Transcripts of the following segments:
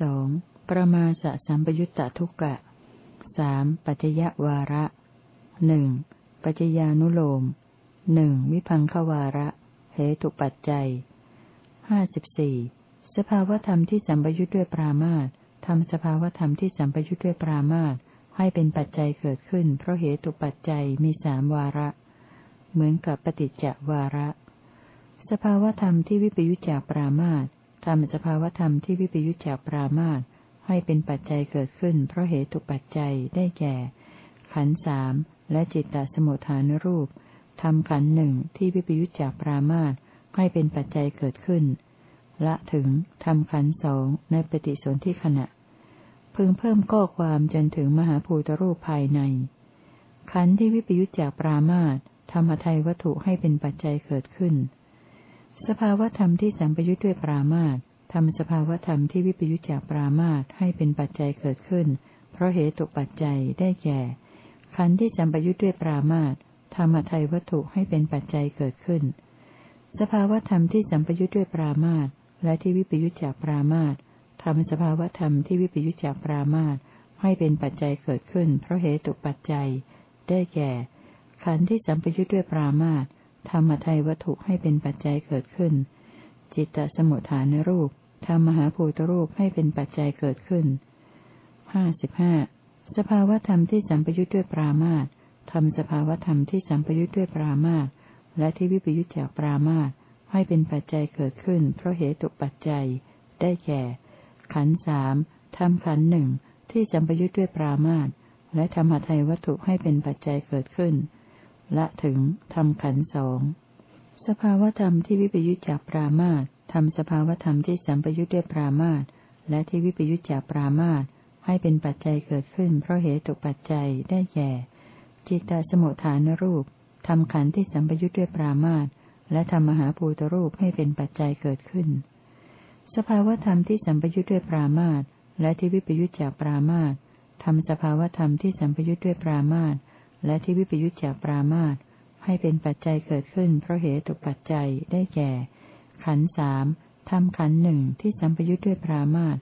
สองประมาสสัมปยุตตทุกะสามปัจยวาระหนึ่งปัจจญานุโลมหนึ่งวิพังควาระเหตุปัจจัยห้าสิบสี่สภาวธรรมที่สัมปยุทธ์ด้วยปรามาตทำสภาวธรรมที่สัมปยุทธ์ด้วยปรามาตให้เป็นปัจจัยเกิดขึ้น เพราะเหตุปัจจัยมีสามวาระ เหมือนกับปฏิจจวาระ สภาวธรรมที่วิปยุจจากปรามาต ทำสภาวธรรมที่วิปยุจจากปรามาตให้เป็นปัจจัยเกิดขึ้น เพราะเหตุปัจจัยได้แก่ ขันสามและจิตตสมุทฐานรูปทำขันหนึ่งที่วิปยุจจากปรามาตให้เป็นปัจจัยเกิดขึ้น ละถึงทำขันสองในปฏิสนธิขณะ พึงเพิ่มข้อความจนถึงมหาภูตรูปภายใน ขันที่วิปยุจจากปรามาตธรรมทัยวัตถุให้เป็นปัจจัยเกิดขึ้น สภาวธรรมที่สัมปยุจด้วยปรามาตทำสภาวธรรมที่วิปยุจจากปรามาตให้เป็นปัจจัยเกิดขึ้น เพราะเหตุตกปัจจัยได้แก่ ขันธ์ที่สัมปยุจด้วยปรามาตธรรมทัยวัตถุให้เป็นปัจจัยเกิดขึ้น สภาวธรรมที่สัมปยุจด้วยปรามาตและที่วิปยุจจากปรามาตทำสภาวธรรมที่วิปยุจจากปรามาตให้เป็นปัจจัยเกิดขึ้น เพราะเหตุตกปัจจัย ได้แก่ ขันธ์ที่สัมปยุจด้วยปรามาต ธรรมทัยวัตถุให้เป็นปัจจัยเกิดขึ้น จิตตสมุทฐานรูปทำมหาภูตรูปให้เป็นปัจจัยเกิดขึ้นห้าสิบห้าสภาวธรรมที่สัมปยุทธ์ด้วยปรามาตทำสภาวธรรมที่สัมปยุทธ์ด้วยปรามาตและที่วิปยุทธจากปรามาตให้เป็นปัจจัยเกิดขึ้น เพราะเหตุปัจจัย ได้แก่ ขันสามทำขันหนึ่งที่สัมปยุทธ์ด้วยปรามาตและธรรมทัยวัตถุให้เป็นปัจจัยเกิดขึ้น ละถึงทำขันสองสภาวธรรมที่วิปยุจจากปรามาตทำสภาวธรรมที่สัมปยุจด้วยปรามาตและที่วิปยุจจากปรามาตให้เป็นปัจจัยเกิดขึ้น เพราะเหตุตกปัจจัยได้แก่จิตตสมุทฐานรูปทำขันธ์ที่สัมปยุจด้วยปรามาตและทำมหาภูตรูปให้เป็นปัจจัยเกิดขึ้น สภาวธรรมที่สัมปยุจด้วยปรามาตและที่วิปยุจจากปรามาตทำสภาวธรรมที่สัมปยุจด้วยปรามาต และที่วิปยุจจากปรามาตให้เป็นปัจจัยเกิดขึ้นเพราะเหตุปัจจัยได้แก่ ขันสามทำขันหนึ่งที่สัมปยุทธ์ด้วยปรามาต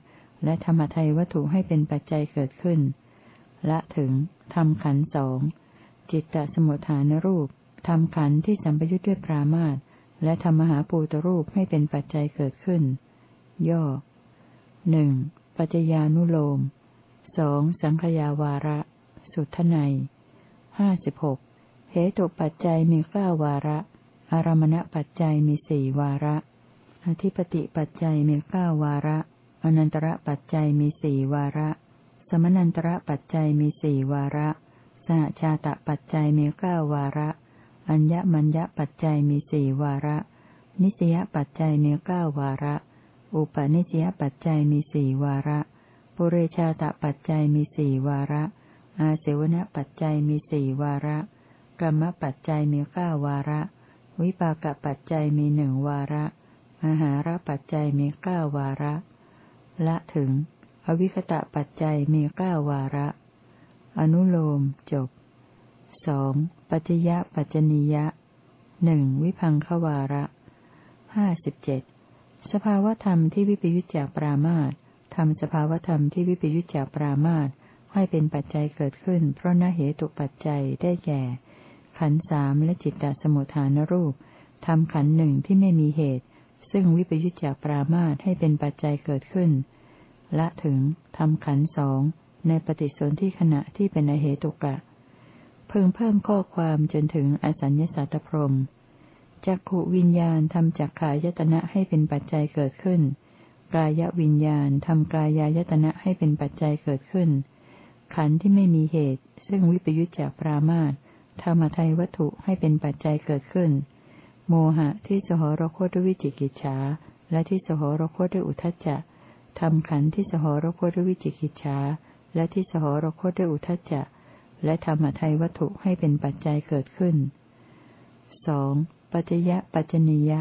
และธรรมทัยวัตถุให้เป็นปัจจัยเกิดขึ้น ละถึงทำขันสองจิตตสมุทฐานรูปทำขันที่สัมปยุทธ์ด้วยปรามาตและธรรมหาปูตรูปให้เป็นปัจจัยเกิดขึ้น ย่อหนึ่งปัจจญานุโลมสองสังขยาวาระ สุทไน ห้าสิบหกเหตุปัจจัยมีเก้าวาระ อารมณปัจจัยมีสี่วาระ อธิปติปัจจัยมีเก้าวาระ อนันตระปัจจัยมีสี่วาระ สมนันตระปัจจัยมีสี่วาระ สหชาตปัจจัยมีเก้าวาระ อัญญมัญญปัจจัยมีสี่วาระ นิสยปัจจัยมีเก้าวาระ อุปนิสยปัจจัยมีสี่วาระ ปุเรชาตปัจจัยมีสี่วาระ อาเสวนปัจจัยมีสี่วาระ กรรมปัจจัยมีเก้าวาระ วิปากปัจจัยมีหนึ่งวาระอาหารปัจจัยมีเก้าวาระ ละถึง อวิคตะปัจจัยมีเก้าวาระ อนุโลมจบสองปัจจยปัจจนิยะหนึ่งวิพังควาระห้าสิบเจ็ดสภาวธรรมที่วิปยุจจากปรามาตทำสภาวธรรมที่วิปยุจจากปรามาต ให้เป็นปัจจัยเกิดขึ้น เพราะนเหตุปัจจัยได้แก่ ขันสามและจิตตสมุทฐานรูปทำขันหนึ่งที่ไม่มีเหตุ ซึ่งวิปยุจจากปรามาตให้เป็นปัจจัยเกิดขึ้น ละถึงทำขันสองในปฏิสนธิขณะที่เป็นอเหตุกะ เพิ่งเพิ่มข้อความจนถึงอสัญญาสัตตพรมจักขวิญญาณทำจักขายตนะให้เป็นปัจจัยเกิดขึ้น กายวิญญาณทำกายายตนะให้เป็นปัจจัยเกิดขึ้น ขันที่ไม่มีเหตุ ซึ่งวิปยุจจากปรามาตธรรมทัยวัตถุให้เป็นปัจจัยเกิดขึ้น โมหะที่สหรคตด้วยวิจิกิจฉาและที่สหรคตด้วยอุทจจะทำขันที่สหรคตด้วยวิจิกิจฉาและที่สหรคตด้วยอุทจจะและธรรมทัยวัตถุให้เป็นปัจจัยเกิดขึ้นสองปัจยะปัจจนิยะ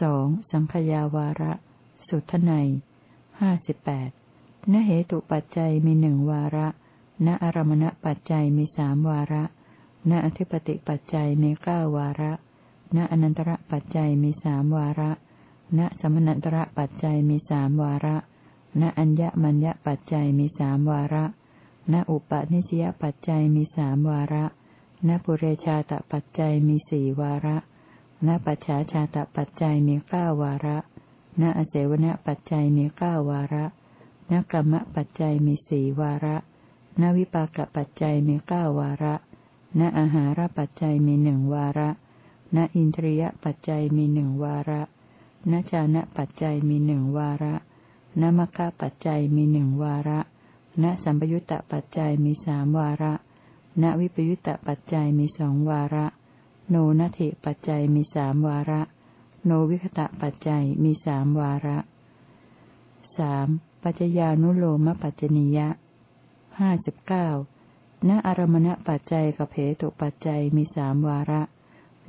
สองสังขยาวาระ สุทไนห้าสิบแปดนเหตุปัจจัยมีหนึ่งวาระ ณอารมณปัจจัยมีสามวาระ ณอธิปติปัจจัยมีเก้าวาระ ณอนันตระปัจจัยมีสามวาระ ณสมนันตระปัจจัยมีสามวาระ ณอัญญมัญญปัจจัยมีสามวาระ ณอุปนิสยปัจจัยมีสามวาระ ณปุเรชาตปัจจัยมีสี่วาระณปัจฉาชาตปัจจัยมีเก้าวาระ ณอเสวนปัจจัยมีเก้าวาระ ณกรรมปัจจัยมีสี่วาระ ณวิปากปัจจัยมีเก้าวาระ ณอาหารปัจจัยมีหนึ่งวาระ ณอินทรียปัจจัยมีหนึ่งวาระ ณจานะปัจจัยมีหนึ่งวาระณมัคคะปัจจัยมีหนึ่งวาระ ณสัมปยุตตปัจจัยมีสามวาระ ณวิปยุตตปัจจัยมีสองวาระ โนนัตถิปัจจัยมีสามวาระ โนวิคตะปัจจัยมีสามวาระสามปัจจญานุโลมปัจจนิยะ ห้าสิบเก้าณอารมณปัจจัยกับเหตุปัจจัยมีสามวาระ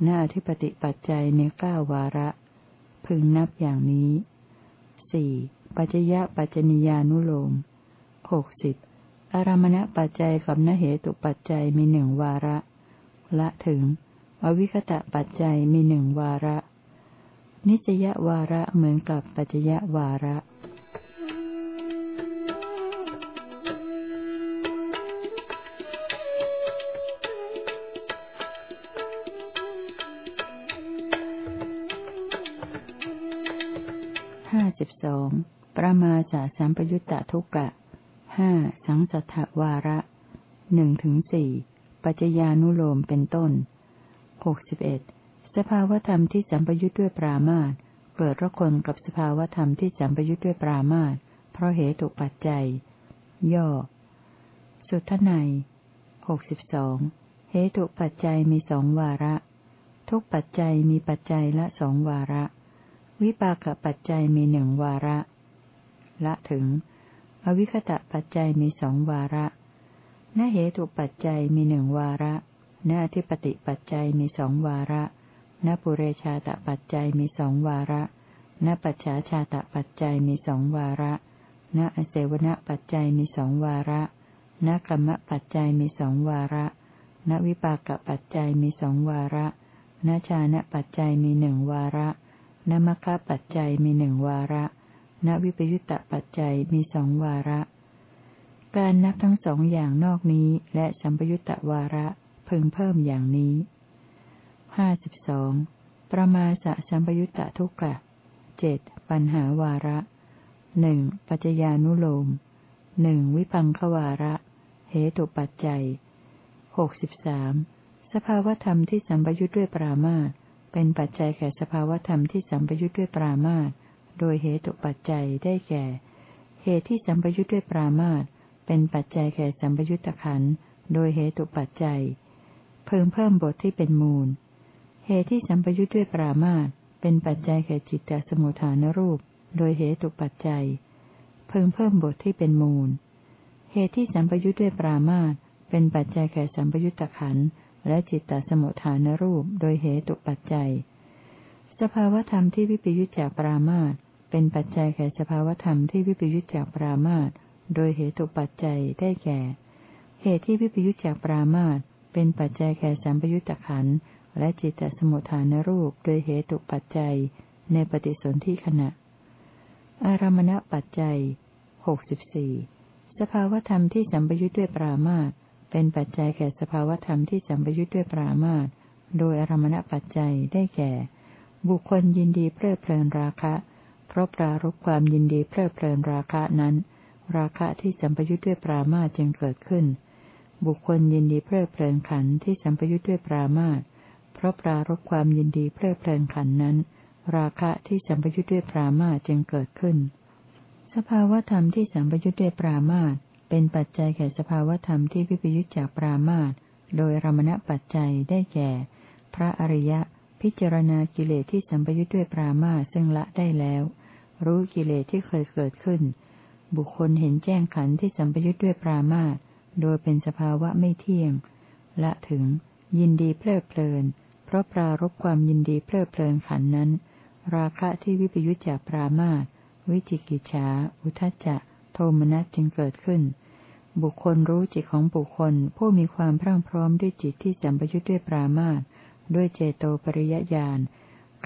ณอธิปติปัจจัยมีเก้าวาระ พึงนับอย่างนี้สี่ปัจจยะปัจจนิยานุโลมหกสิบอารมณปัจจัยกับนเหตุปัจจัยมีหนึ่งวาระ ละถึง อวิคตะปัจจัยมีหนึ่งวาระ นิจยวาระเหมือนกับปัจจยวาระ สองประมาสาสัมปยุตตะทุกะห้าสังสัทธวาระหนึ่งถึงสี่ปัจจญานุโลมเป็นต้นหกสิบเอ็ดสภาวธรรมที่สัมปยุทธ์ด้วยปรามาตเกิดระคนกับสภาวธรรมที่สัมปยุทธ์ด้วยปรามาตเพราะเหตุปัจจัย ย่อ สุทไนหกสิบสองเหตุปัจจัยมีสองวาระ ทุกปัจจัยมีปัจจัยละสองวาระ วิปากปัจจัยมีหนึ่งวาระ ละถึง อวิคตะปัจจัยมีสองวาระนเหตุปัจจัยมีหนึ่งวาระนอธิปติปัจจัยมีสองวาระนปุเรชาตปัจจัยมีสองวาระนปัจฉาชาตปัจจัยมีสองวาระนอเสวนปัจจัยมีสองวาระนกรรมปัจจัยมีสองวาระนวิปากปัจจัยมีสองวาระนชานะปัจจัยมีหนึ่งวาระ นมัคคะปัจจัยมีหนึ่งวาระ ณวิปยุตตปัจจัยมีสองวาระ การนับทั้งสองอย่างนอกนี้และสัมปยุตตวาระพิ่งเพิ่มอย่างนี้ห้าสิบสองประมาสะสัมปยุตตทุกกะเจ็ดปัญหาวาระหนึ่งปัจจญานุโลมหนึ่งวิพังควาระ เหตุปัจจัยหกสิบสามสภาวธรรมที่สัมปยุตด้วยปรามาต เป็นปัจจัยแก่สภาวธรรมที่สัมปยุตด้วยปรามาตโดยเหตุปัจจัยได้แก่ เหตุที่สัมปยุทธ์ด้วยปรามาตเป็นปัจจัยแก่สัมปยุทธขันโดยเหตุปัจจัย เพิ่มเพิ่มบทที่เป็นมูล เหตุที่สัมปยุทธ์ด้วยปรามาตเป็นปัจจัยแก่จิตตสมุทฐานรูป โดยเหตุปัจจัย เพิ่มเพิ่มบทที่เป็นมูล เหตุที่สัมปยุทธ์ด้วยปรามาตเป็นปัจจัยแก่สัมปยุทธขัน และจิตตสมุทฐานรูปโดยเหตุปัจจัย สภาวธรรมที่วิปยุจจากปรามาตเป็นปัจจัยแก่สภาวธรรมที่วิปยุจจากปรามาตโดยเหตุปัจจัยได้แก่ เหตุที่วิปยุจจากปรามาตเป็นปัจจัยแก่สัมปยุจตขันและจิตตสมุทฐานรูปโดยเหตุปัจจัยในปฏิสนธิขณะ อารมณปัจจัยหกสิบสี่สภาวธรรมที่สัมปยุจด้วยปรามาต เป็นปัจจัยแก่สภาวธรรมที่สัมปยุจด้วยปรามาตโดยอารมณปัจจัยได้แก่ บุคคลยินดีเพลิดเพลินราคะพราะปรารบความยินดีเพลิดเพลินราคะนั้น ราคะที่สัมปยุทธ์ด้วยปรามาจึงเกิดขึ้น บุคคลยินดีเพลิดเพลินขันที่สัมปยุทธ์ด้วยปรามาเพราะปรารบความยินดีเพลิดเพลินขันนั้น ราคะที่สัมปยุทธ์ด้วยปรามาจึงเกิดขึ้น สภาวธรรมที่สัมปยุทธ์ด้วยปรามา เป็นปัจจัยแก่สภาวธรรมที่วิปยุทธจากปรามาโดยรมณปัจจัยได้แก่ พระอริยะ พิจารณากิเลสที่สัมปยุทธ์ด้วยปรามาซึ่งละได้แล้ว รู้กิเลสที่เคยเกิดขึ้น บุคคลเห็นแจ้งขันธ์ที่สัมปยุทธ์ด้วยปรามาตโดยเป็นสภาวะไม่เที่ยง ละถึง ยินดีเพลิดเพลิน เพราะปรารบความยินดีเพลิดเพลินขันนั้น ราคะที่วิปยุทธจากปรามาตวิจิกิจฉาอุทจจะ โทมนัสจึงเกิดขึ้น บุคคลรู้จิตของบุคคล ผู้มีความพรั่งพร้อมด้วยจิตที่สัมปยุทธ์ด้วยปรามาตด้วยเจโตปริยญาณ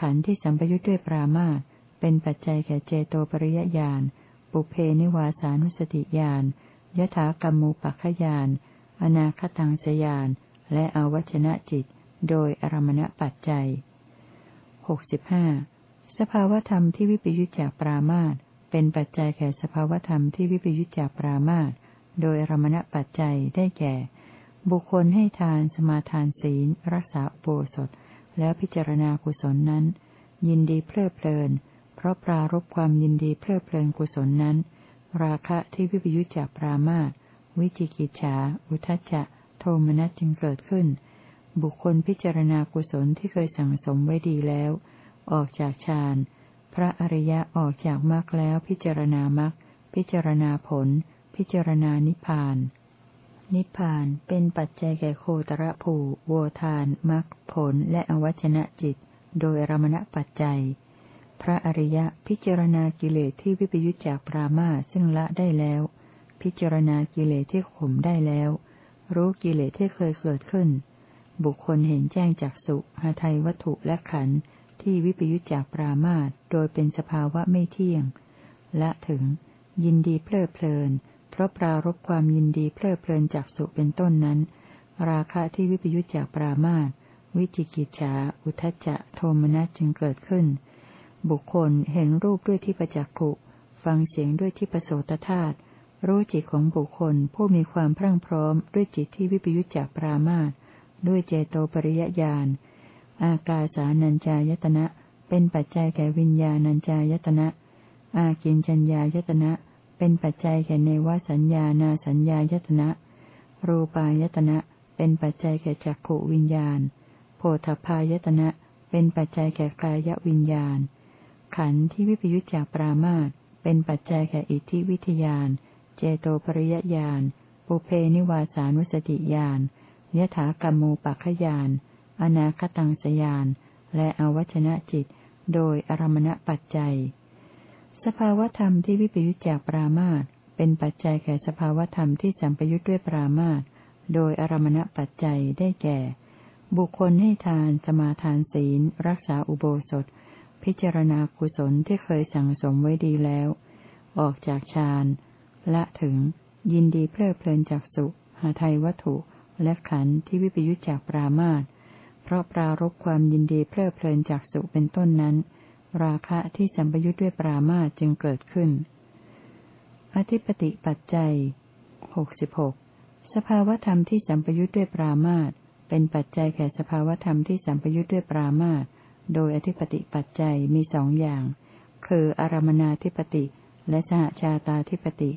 ขันธ์ที่สัมปยุทธ์ด้วยปรามาตเป็นปัจจัยแก่เจโตปริยญาณปุเพนิวาสานุสติญาณยถากรรมูปัคขยานอนาคตังสยาน และอวัชนะจิต โดยอารมณปัจจัยหกสิบห้าสภาวธรรมที่วิปยุจจากปรามาต เป็นปัจจัยแก่สภาวธรรมที่วิปยุจจากปรามาตโดยรมณปัจจัยได้แก่ บุคคลให้ทานสมาทานศีล รักษาโปสถ แล้วพิจารณากุศลนั้น ยินดีเพลิดเพลิน เพราะปรารบความยินดีเพลิดเพลินกุศลนั้น ราคะที่วิปยุจจากปรามาตวิจิกิจฉา อุทจจะ โทมนัสจึงเกิดขึ้น บุคคลพิจารณากุศลที่เคยสั่งสมไว้ดีแล้ว ออกจากฌาน พระอริยะออกจากมรรคแล้วพิจารณามรรคพิจารณาผล พิจารณานิพพาน นิพพานเป็นปัจจัยแก่โคตรภูโวทานมรรคผลและอวัชนะจิต โดยรมณปัจจัย พระอริยะพิจารณากิเลสที่วิปยุจจากปรามาซึ่งละได้แล้ว พิจารณากิเลสที่ข่มได้แล้ว รู้กิเลสที่เคยเกิดขึ้น บุคคลเห็นแจ้งจากสุหาไทยวัตถุและขันธ์ ที่วิปยุจจากปรามาตโดยเป็นสภาวะไม่เที่ยง และถึง ยินดีเพลิดเพลิน เพราะปรารบความยินดีเพลิดเพลินจากสุเป็นต้นนั้น ราคะที่วิปยุจจากปรามาตวิจิกิจฉาอุทจจะโทมนัสจึงเกิดขึ้น บุคคลเห็นรูปด้วยที่ประจักขุฟังเสียงด้วยที่ประโสตธาตุรู้จิตของบุคคลผู้มีความพรั่งพร้อมด้วยจิตที่วิปยุจจากปรามาตด้วยเจโตปริยญาณ อากาสานัญจายตนะ เป็นปัจจัยแก่วิญญาณัญจายตนะ อากินจัญญายตนะ เป็นปัจจัยแก่เนวสัญญานาสัญญายตนะ รูปายตนะ เป็นปัจจัยแก่จักขวิญญาณ โพธพายตนะ เป็นปัจจัยแก่กายวิญญาณ ขันธ์ที่วิปยุจจากปรามาตเป็นปัจจัยแก่อิทธิวิทยาน เจโตปริยญาณ ปุเพนิวาสานุสติญาณยถากรรมูปัคขยาน อนาคตังสยาน และอวัชนะจิต โดยอารมณปัจจัย สภาวธรรมที่วิปยุจจากปรามาตเป็นปัจจัยแก่สภาวธรรมที่สัมปยุจด้วยปรามาตโดยอารมณปัจจัยได้แก่ บุคคลให้ทานสมาทานศีล รักษาอุโบสถ พิจารณากุศลที่เคยสั่งสมไว้ดีแล้ว ออกจากฌานละถึงยินดีเพลิดเพลินจากสุหาไทยวัตถุและขันธ์ที่วิปยุจจากปรามาต ราะปรารบความยินดีเพลิดเพลินจากสุเป็นต้นนั้น ราคะที่สัมปยุทธ์ด้วยปรามาจึงเกิดขึ้น อธิปติปัจจัยหกสิบหกสภาวธรรมที่สัมปยุทธ์ด้วยปรามาตเป็นปัจจัยแก่สภาวธรรมที่สัมปยุทธ์ด้วยปรามาตโดยอธิปติปัจจัยมีสองอย่าง คืออารมนาธิปติและสหชาตาธิปติ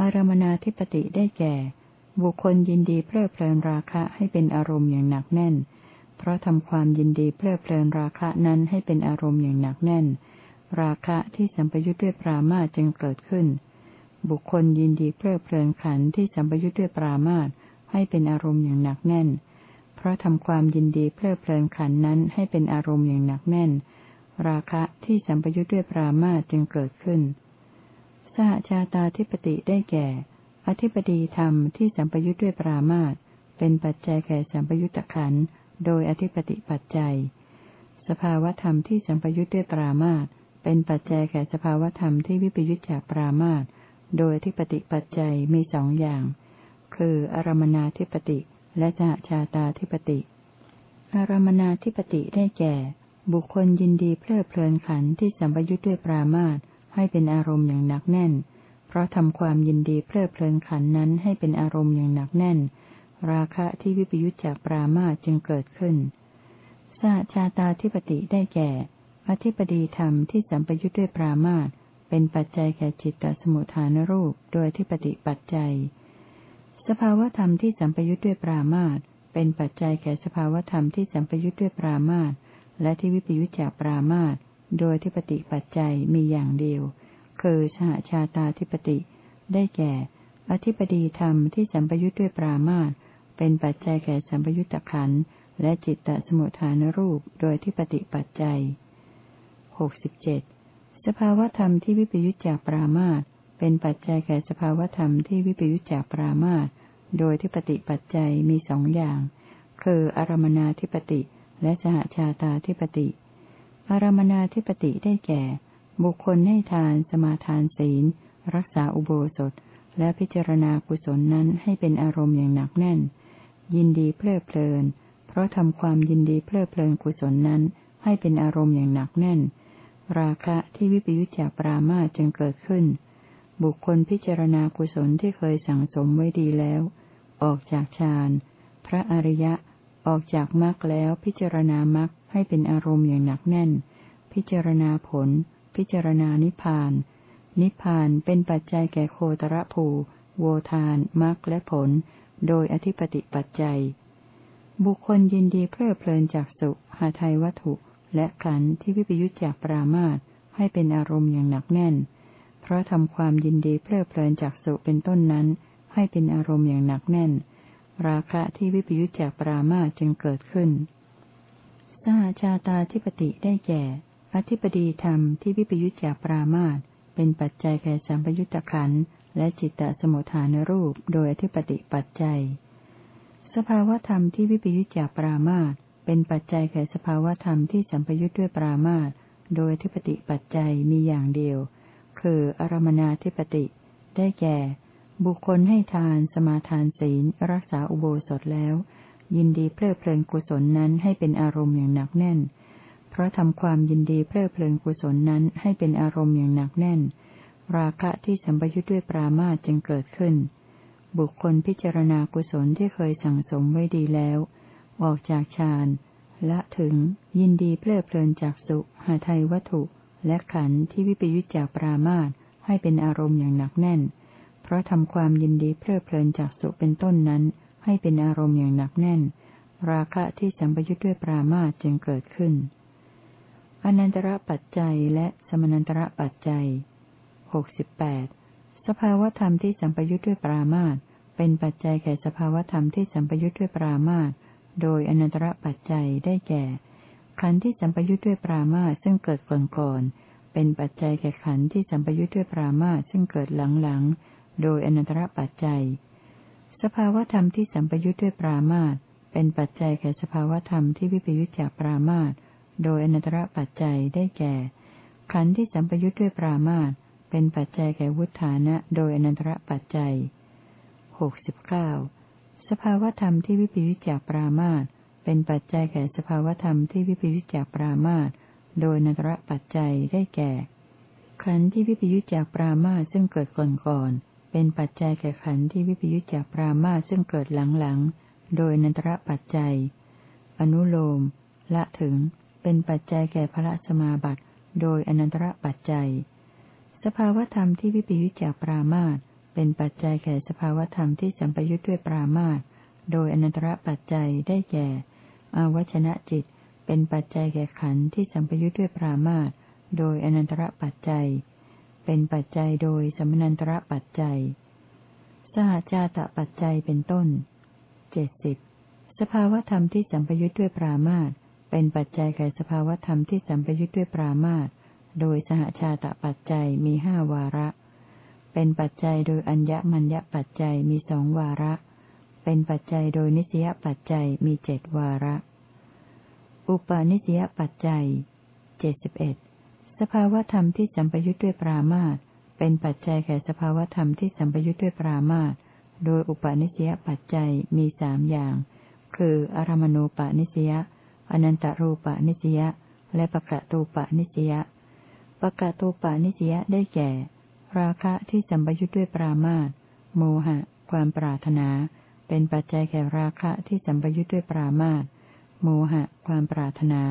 อารมนาธิปติได้แก่ บุคคลยินดีเพลิดเพลินราคะให้เป็นอารมณ์อย่างหนักแน่น เพราะทำความยินดีเพลิดเพลินราคะนั้นให้เป็นอารมณ์อย่างหนักแน่น ราคะที่สัมปยุทธ์ด้วยปรามาจึงเกิดขึ้น บุคคลยินดีเพลิดเพลินขันที่สัมปยุทธ์ด้วยปรามาให้เป็นอารมณ์อย่างหนักแน่น เพราะทำความยินดีเพลิดเพลินขันนั้นให้เป็นอารมณ์อย่างหนักแน่น ราคะที่สัมปยุทธ์ด้วยปรามาจึงเกิดขึ้น สหชาตาธิปติได้แก่ อธิปดีธรรมที่สัมปยุทธ์ด้วยปรามาเป็นปัจจัยแก่สัมปยุตตะขันธ์ โดยอธิปติปัจจัย สภาวธรรมที่สัมปยุทธ์ด้วยปรามาตเป็นปัจจัยแก่สภาวธรรมที่วิปยุทธจากปรามาตโดยอธิปติปัจจัยมีสองอย่าง คืออารมนาธิปติและสหชาตาธิปติ อารมนาธิปติได้แก่ บุคคลยินดีเพลิดเพลินขันที่สัมปยุทธ์ด้วยปรามาตให้เป็นอารมณ์อย่างหนักแน่น เพราะทำความยินดีเพลิดเพลินขันนั้นให้เป็นอารมณ์อย่างหนักแน่น ราคะที่วิปยุจจากปรามาจึงเกิดขึ้นสหชาตาธิปติได้แก่ อธิปดีธรรมที่สัมปยุจด้วยปรามาตเป็นปัจจัยแก่จิตตสมุทฐานรูป โดยที่ปฏิปัจจัย สภาวธรรมที่สัมปยุจด้วยปรามาตเป็นปัจจัยแก่สภาวธรรมที่สัมปยุจด้วยปรามาตและที่วิปยุจจากปรามาตโดยที่ปฏิปัจจัยมีอย่างเดียว คือสหชาตาธิปติ ได้แก่ อธิปดีธรรมที่สัมปยุจด้วยปรามาต เป็นปัจจัยแก่สัมปยุตตะขันและจิตตสมุทฐานรูปโดยที่ปฏิปัจจัยหกสิบเจ็ดสภาวธรรมที่วิปยุจจากปรามาตเป็นปัจจัยแก่สภาวธรรมที่วิปยุจจากปรามาตโดยที่ปฏิปัจจัยมีสองอย่าง คืออารมนาธิปติ และสหชาตาธิปติ อารมนาธิปติได้แก่ บุคคลให้ทานสมาทานศีล รักษาอุโบสถ และพิจารณากุศลนั้นให้เป็นอารมณ์อย่างหนักแน่น ยินดีเพลิดเพลิน เพราะทำความยินดีเพลิดเพลินกุศลนั้น ให้เป็นอารมณ์อย่างหนักแน่น ราคะที่วิปยุจจากปรามาจึงเกิดขึ้น บุคคลพิจารณากุศลที่เคยสั่งสมไว้ดีแล้ว ออกจากฌาน พระอริยะ ออกจากมรรคแล้วพิจารณามรรคให้เป็นอารมณ์อย่างหนักแน่น พิจารณาผล พิจารณานิพพาน นิพพานเป็นปัจจัยแก่โคตรภูโวทานมรรคและผล โดยอธิปติปัจจัย บุคคลยินดีเพลิดเพลินจากสุหาไทยวัตถุ และขันธ์ที่วิปยุจจากปรามาตให้เป็นอารมณ์อย่างหนักแน่น เพราะทำความยินดีเพลิดเพลินจากสุเป็นต้นนั้น ให้เป็นอารมณ์อย่างหนักแน่น ราคะที่วิปยุจจากปรามาจึงเกิดขึ้น สหชาตาธิปติได้แก่ อธิปดีธรรมที่วิปยุจจากปรามาตเป็นปัจจัยแก่สัมปยุตตะขัน และจิตตสมุทฐานรูปโดยอธิปติปัจจัย สภาวธรรมที่วิปยุจจากปรามาตเป็นปัจจัยแก่สภาวธรรมที่สัมปยุทธ์ด้วยปรามาตโดยทิปติปัจจัยมีอย่างเดียว คืออารมนาธิปติ ได้แก่ บุคคลให้ทานสมาทานศีล รักษาอุโบสถแล้ว ยินดีเพลิดเพลินกุศลนั้นให้เป็นอารมณ์อย่างหนักแน่น เพราะทำความยินดีเพลิดเพลินกุศลนั้นให้เป็นอารมณ์อย่างหนักแน่น ราคะที่สัมปยุทธ์ด้วยปรามาจึงเกิดขึ้น บุคคลพิจารณากุศลที่เคยสั่งสมไว้ดีแล้ว ออกจากฌานละถึงยินดีเพลิดเพลินจากสุหาไทยวัตถุ และขันธ์ที่วิปยุจจากปรามาให้เป็นอารมณ์อย่างหนักแน่น เพราะทำความยินดีเพลิดเพลินจากสุเป็นต้นนั้น ให้เป็นอารมณ์อย่างหนักแน่น ราคะที่สัมปยุจด้วยปรามาจึงเกิดขึ้นอนันตระปัจจัยและสมนันตระปัจจัย หกสิบแปดสภาวธรรมที่สัมปยุจด้วยปรามาตเป็นปัจจัยแก่สภาวธรรมที่สัมปยุจด้วยปรามาตโดยอนันตระปัจจัยได้แก่ ขันธ์ที่สัมปยุทธ์ด้วยปรามาซึ่งเกิดก่อนก่อนเป็นปัจจัยแก่ขันธ์ที่สัมปยุทธ์ด้วยปรามาซึ่งเกิดหลังหลังโดยอนันตระปัจจัย สภาวธรรมที่สัมปยุทธ์ด้วยปรามาเป็นปัจจัยแก่สภาวธรรมที่วิปยุทธจากปรามาโดยอนันตระปัจจัยได้แก่ ขันธ์ที่สัมปยุทธ์ด้วยปรามา เป็นปัจจัยแก่วุฒานะโดยอนันตระปัจจัยหกสิบเก้าสภาวธรรมที่วิปยุจจากปรามาตเป็นปัจจัยแก่สภาวธรรมที่วิปยุจจากปรามาตโดยนันตระปัจจัยได้แก่ ขันธ์ที่วิปยุจจากปรามาซึ่งเกิดก่อนก่อนเป็นปัจจัยแก่ขันธ์ที่วิปยุจจากปรามาซึ่งเกิดหลังหลังโดยนตระปัจจัย อนุโลม ละถึง เป็นปัจจัยแก่พระสมาบัติ โดยอนันตระปัจจัย สภาวธรรมที่วิปยุจจากปรามาตเป็นปัจจัยแก่สภาวธรรมที่สัมปยุทธ์ด้วยปรามาตโดยอนันตระปัจจัยได้แก่อาวชนะจิต เป็นปัจจัยแก่ขันธ์ที่สัมปยุทธ์ด้วยปรามาตโดยอนันตระปัจจัย เป็นปัจจัยโดยสมนันตระปัจจัย สหชาตปัจจัยเป็นต้นเจ็ดสิบสภาวธรรมที่สัมปยุทธ์ด้วยปรามาตเป็นปัจจัยแก่สภาวธรรมที่สัมปยุทธ์ด้วยปรามาต โดยสหชาตปัจจัยมีห้าวาระ เป็นปัจจัยโดยอัญญมัญญปัจจัยมีสองวาระ เป็นปัจจัยโดยนิสยปัจจัยมีเจดวาระ อุปาณิสยปัจจัยเจ็ดสิบเอ็ดสภาวธรรมที่สัมปยุทธ์ด้วยปรามาตเป็นปัจจัยแก่สภาวธรรมที่สัมปยุทธ์ด้วยปรามาตโดยอุปาณิสยปัจจัยมีสามอย่าง คืออารมณูปาณิสยอนันตรูปาณิสยและปะกะตูปาณิสยา ปะกะตูปาณิสยะได้แก่ ราคะที่สัมปยุทธ์ด้วยปรามาตโมหะ ความปรารถนา เป็นปัจจัยแก่ราคะที่สัมปยุทธ์ด้วยปรามาตโมหะ ความปรารถนา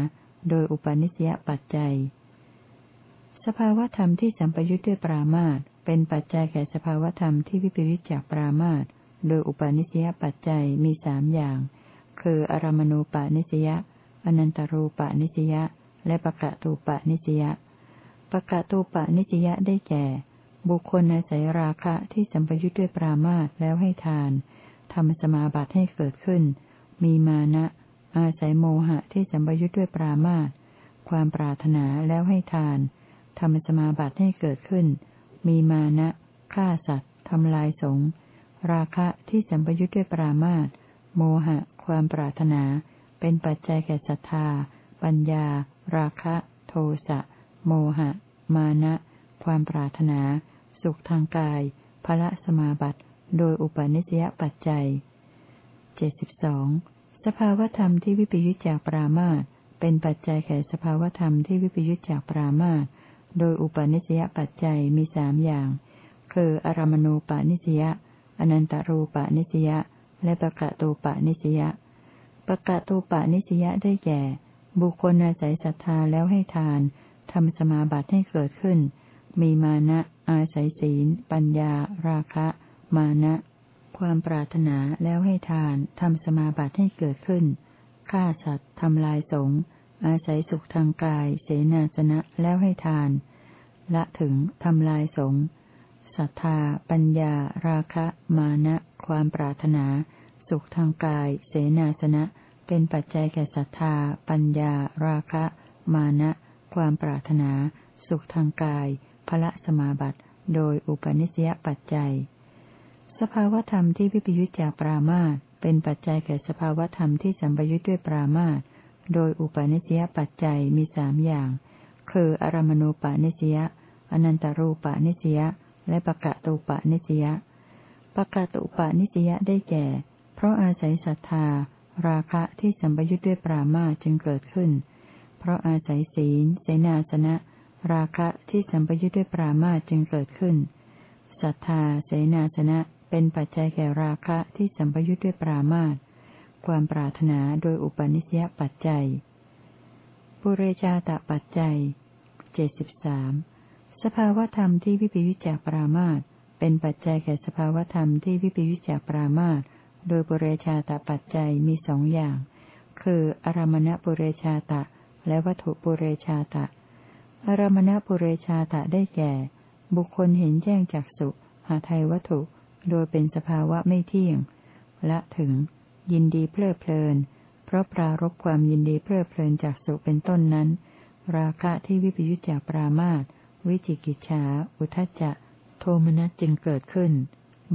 โดยอุปนิสยปัจจัย สภาวธรรมที่สัมปยุทธ์ด้วยปรามาตเป็นปัจจัยแก่สภาวธรรมที่วิปยุทธจากปรามาตโดยอุปนิสยปัจจัยมีสามอย่าง คืออารมณูปานิสยอนันตรูปานิสยและปะกะตูปานิสย ปะกะตูปานิสยะได้แก่ บุคคลอาศัยราคะที่สัมปยุทธ์ด้วยปรามาตแล้วให้ทานทำสมาบัติให้เกิดขึ้น มีมานะ อาศัยโมหะที่สัมปยุทธ์ด้วยปรามาตความปรารถนาแล้วให้ทานทำสมาบัติให้เกิดขึ้น มีมานะฆ่าสัตว์ทำลายสงราคะที่สัมปยุทธ์ด้วยปรามาตโมหะ ความปรารถนา เป็นปัจจัยแก่ศรัทธา ปัญญา ราคะ โทสะ โมหะ มานะ ความปรารถนา สุขทางกายพละสมาบัติ โดยอุปนิสยปัจจัยเจ็ดสิบสองสภาวธรรมที่วิปยุจจากปรามาตเป็นปัจจัยแก่สภาวธรรมที่วิปยุจจากปรามาตโดยอุปนิสยปัจจัยมีสามอย่าง คือ อารมณูปนิสยอนันตรูปนิสยและปะกะตูปนิสยปะกะตูปนิสยได้แก่ บุคคลอาศัยศรัทธาแล้วให้ทาน ทำสมาบัติให้เกิดขึ้น มีมานะ อาศัยศีล ปัญญา ราคะ มานะ ความปรารถนาแล้วให้ทาน ทำสมาบัติให้เกิดขึ้น ฆ่าสัตว์ ทำลายสงฆ์อาศัยสุขทางกาย เสนาสนะแล้วให้ทาน ละถึง ทำลายสงฆ์ศรัทธา ปัญญา ราคะ มานะ ความปรารถนา สุขทางกาย เสนาสนะ เป็นปัจจัยแก่ศรัทธา ปัญญา ราคะ มานะ ความปรารถนา สุขทางกายพละสมาบัติ โดยอุปนิสยปัจจัย สภาวธรรมที่วิปยุจจากปรามาตเป็นปัจจัยแก่สภาวธรรมที่สัมปยุจด้วยปรามาตโดยอุปนิสยปัจจัยมีสามอย่าง คืออารมณูปนิสยอนันตรูปนิสยและปะกะตูปนิสยปะกะตูปนิสยได้แก่ เพราะอาศัยศรัทธา ราคะที่สัมปยุจด้วยปรามาจึงเกิดขึ้น เพราะอาศัยศีล เสนาสนะ ราคะที่สัมปยุจด้วยปรามาจึงเกิดขึ้น ศรัทธา เสนาสนะ เป็นปัจจัยแก่ราคะที่สัมปยุทธ์ด้วยปรามาตความปรารถนาโดยอุปนิสยปัจจัย ปุเรชาตปัจจัยเจ็ดสิบสามสภาวธรรมที่วิปยุจจากปรามาตเป็นปัจจัยแก่สภาวธรรมที่วิปยุจจากปรามาตโดยปุเรชาตปัจจัยมีสองอย่าง คืออารมณปุเรชาตะ และวัตถุปุเรชาตะ อารมณปุเรชาตะได้แก่ บุคคลเห็นแจ้งจากสุหาไทยวัตถุ โดยเป็นสภาวะไม่เที่ยง ละถึง ยินดีเพลิดเพลิน เพราะปรารบความยินดีเพลิดเพลินจากสุเป็นต้นนั้น ราคะที่วิปยุจจากปรามาตวิจิกิจฉา อุทจจะ โทมนัสจึงเกิดขึ้น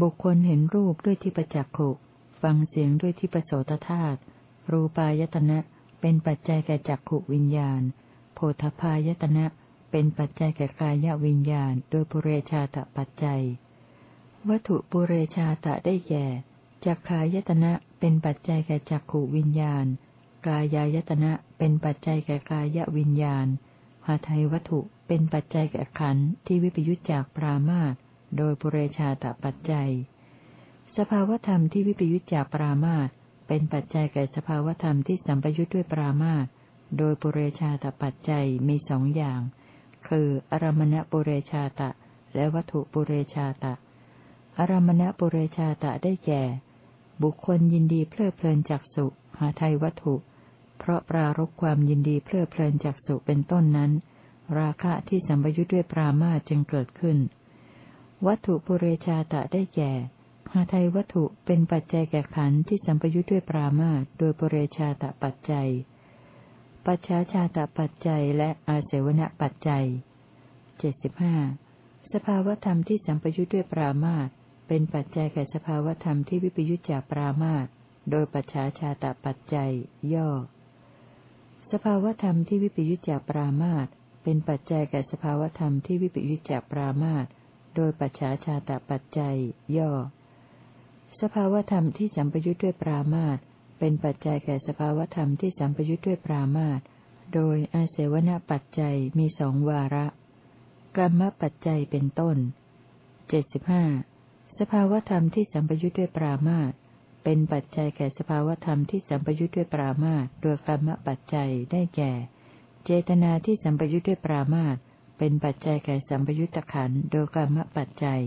บุคคลเห็นรูปด้วยที่ประจักขุ ฟังเสียงด้วยที่ประโสตธาตุรูปายตนะ เป็นปัจจัยแก่จักขุวิญญาณ โพธพายตนะ เป็นปัจจัยแก่กายวิญญาณ โดยปุเรชาตปัจจัย วัตถุปุเรชาตะได้แก่จักขายตนะ เป็นปัจจัยแก่จักขูวิญญาณ กายายตนะ เป็นปัจจัยแก่กายวิญญาณหาไทยวัตถุเป็นปัจจัยแก่ขันธ์ที่วิปยุจจากปรามาตโดยปุเรชาตะปัจจัย สภาวธรรมที่วิปยุจจากปรามาต เป็นปัจจัยแก่สภาวธรรมที่สัมปยุจด้วยปรามาตโดยปุเรชาตปัจจัยมีสองอย่าง คืออารมณปุเรชาตะ และวัตถุปุเรชาตะ อารมณปุเรชาตะได้แก่ บุคคลยินดีเพลิดเพลินจากสุหาไทยวัตถุ เพราะปรารบความยินดีเพลิดเพลินจากสุเป็นต้นนั้น ราคะที่สัมปยุทธ์ด้วยปรามาจึงเกิดขึ้น วัตถุปุเรชาตะได้แก่ หาไทยวัตถุเป็นปัจจัยแก่ขันธ์ที่สัมปยุทธ์ด้วยปรามาตโดยปเรชาตะปัจจัย ปัจฉาชาตะปัจจัยและอาเสวณปัจจัยเจ็ดสิบห้าสภาวธรรมที่สัมปยุทธ์ด้วยปรามาตเป็นปัจจัยแก่สภาวธรรมที่วิปยุจจากปรามาตโดยปัจฉาชาตปัจจัย ย่อ สภาวธรรมที่วิปยุจจากปรามาตเป็นปัจจัยแก่สภาวธรรมที่วิปยุจจากปรามาตโดยปัจฉาชาตปัจจัย ย่อ สภาวธรรมที่สัมปยุจด้วยปรามาตเป็นปัจจัยแก่สภาวธรรมที่สัมปยุจด้วยปรามาตโดยอาเสวนปัจจัยมีสองวาระกรรมปัจจัยเป็นต้นเจ็ดสิบห้าสภาวธรรมที่สัมปยุทธ์ด้วยปรามาตเป็นปัจจัยแก่สภาวธรรมที่สัมปยุทธ์ด้วยปรามาตโดยกรรมปัจจัยได้แก่ เจตนาที่สัมปยุทธ์ด้วยปรามาตเป็นปัจจัยแก่สัมปยุทธขันโดยกรรมปัจจัย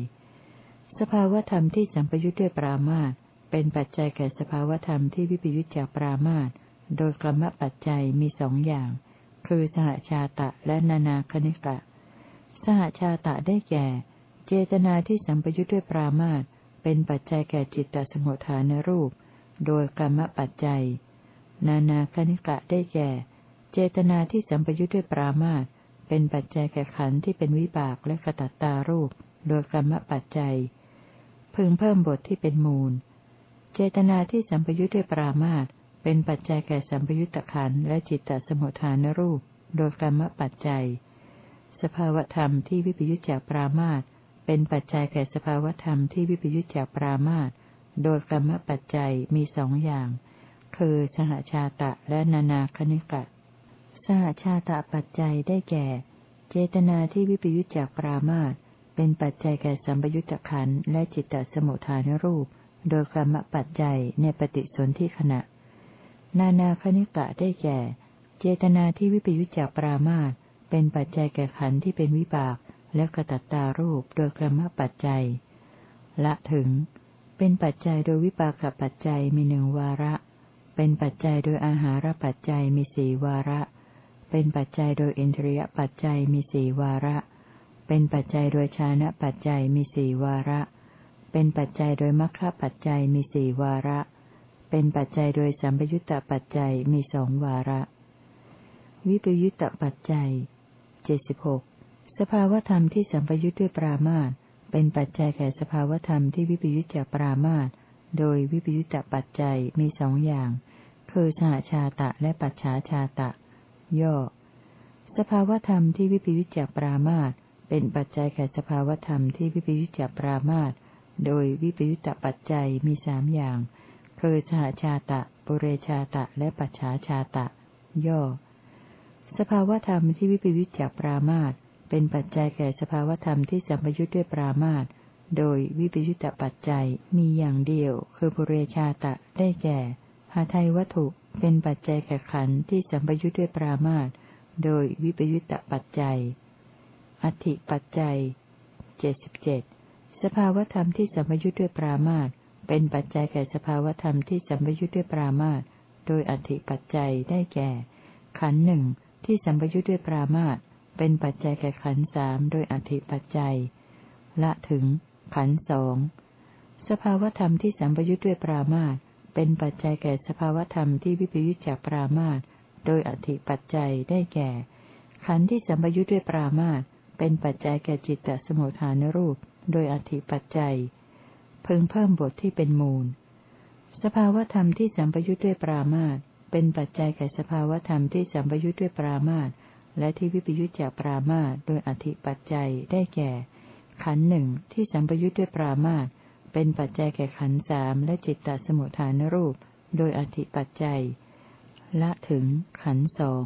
สภาวธรรมที่สัมปยุทธ์ด้วยปรามาตเป็นปัจจัยแก่สภาวธรรมที่วิปยุทธจากปรามาตโดยกรรมปัจจัยมีสองอย่าง คือสหชาตะและนานาคณิกะ สหชาตะได้แก่ เจตนาที่สัมปยุทธ์ด้วยปรามาตเป็นปัจจัยแก่จิตตสมุทฐานรูป โดยกรรมปัจจัย นานาคณิกะได้แก่ เจตนาที่สัมปยุทธ์ด้วยปรามาตเป็นปัจจัยแก่ขันธ์ที่เป็นวิบากและกตัตตารูป โดยกรรมปัจจัย พึงเพิ่มบทที่เป็นมูล เจตนาที่สัมปยุทธ์ด้วยปรามาตเป็นปัจจัยแก่สัมปยุทธขันธ์และจิตตสมุทฐานรูป โดยกรรมปัจจัย สภาวธรรมที่วิปยุทธจากปรามาตเป็นปัจจัยแก่สภาวธรรมที่วิปยุจจากปรามาตโดยกรรมปัจจัยมีสองอย่าง คือสหชาตะและนานาคณิกะ สหชาตะปัจจัยได้แก่ เจตนาที่วิปยุจจากปรามาต เป็นปัจจัยแก่สัมปยุตตะขันและจิตตสมุทฐานรูป โดยกรรมปัจจัยในปฏิสนธิขณะ นานาคณิกะได้แก่ เจตนาที่วิปยุจจากปรามาตเป็นปัจจัยแก่ขันที่เป็นวิบากและกระตัตตารูปโดยกรรมปัจจัย ละถึง เป็นปัจจัยโดยวิปากปัจจัยมีหนึ่งวาระ เป็นปัจจัยโดยอาหารปัจจัยมีสี่วาระ เป็นปัจจัยโดยอินทรียปัจจัยมีสี่วาระเเป็นปัจจัยโดยชานะปัจจัยมีสี่วาระ เป็นปัจจัยโดยมรรคปัจจัยมีสี่วาระ เป็นปัจจัยโดยสัมปยุตตปัจจัยมีสองวาระ วิปยุตตปัจจัยเจ็ดสิบหกสภาวธรรมที่สัมปยุทธ์ด้วยปรามาตเป็นปัจจัยแก่สภาวธรรมที่วิปยุทธจากปรามาตโดยวิปยุทธปัจจัยมีสองอย่าง คือสหชาตะและปัจฉาชาตะ ย่อ สภาวธรรมที่วิปยุทธจากปรามาต เป็นปัจจัยแก่สภาวธรรมที่วิปยุทธจปรามาตโดยวิปยุทธปัจจัยมีสามอย่าง คือสหชาตะ ปุเรชาตะ และปัจฉาชาตะ ย่อ สภาวธรรมที่วิปยุทธจปรามาตเป็นปัจจัยแก่สภาวธรรมที่สัมปยุทธ์ด้วยปรามาตโดยวิปยุตตปัจจัยมีอย่างเดียว คือปุเรชาตะได้แก่หาไทยวัตถุเป็นปัจจัยแก่ขันธ์ที่สัมปยุทธ์ด้วยปรามาตโดยวิปยุตตปัจจัย อธิปัจจัยเจ็ดสิบเจ็ดสภาวธรรมที่สัมยุทธ์ด้วยปรามาตเป็นปัจจัยแก่สภาวธรรมที่สัมยุทธ์ด้วยปรามาตโดยอธิปัจจัยได้แก่ ขันหนึ่งที่สัมยุทธ์ด้วยปรามาตเป็นปัจจัยแก่ขันสามโดยอธิปัจจัย ละถึง ขันสองสภาวธรรมที่สัมยุทธ์ด้วยปรามาตเป็นปัจจัยแก่สภาวธรรมที่วิปยุทธจากปรามาตโดยอธิปัจจัยได้แก่ ขันธ์ที่สัมยุทธ์ด้วยปรามาต เป็นปัจจัยแก่จิตตสมุทฐานรูป โดยอธิปัจจัย พึงเพิ่มบทที่เป็นมูล สภาวธรรมที่สัมปยุทธ์ด้วยปรามาตเป็นปัจจัยแก่สภาวธรรมที่สัมปยุทธ์ด้วยปรามาตและที่วิปยุจจากปรามาตโดยอธิปัจจัยได้แก่ ขันหนึ่งที่สัมปยุจด้วยปรามาตเป็นปัจจัยแก่ขันสามและจิตตสมุทฐานรูป โดยอธิปัจจัย ละถึงขันสอง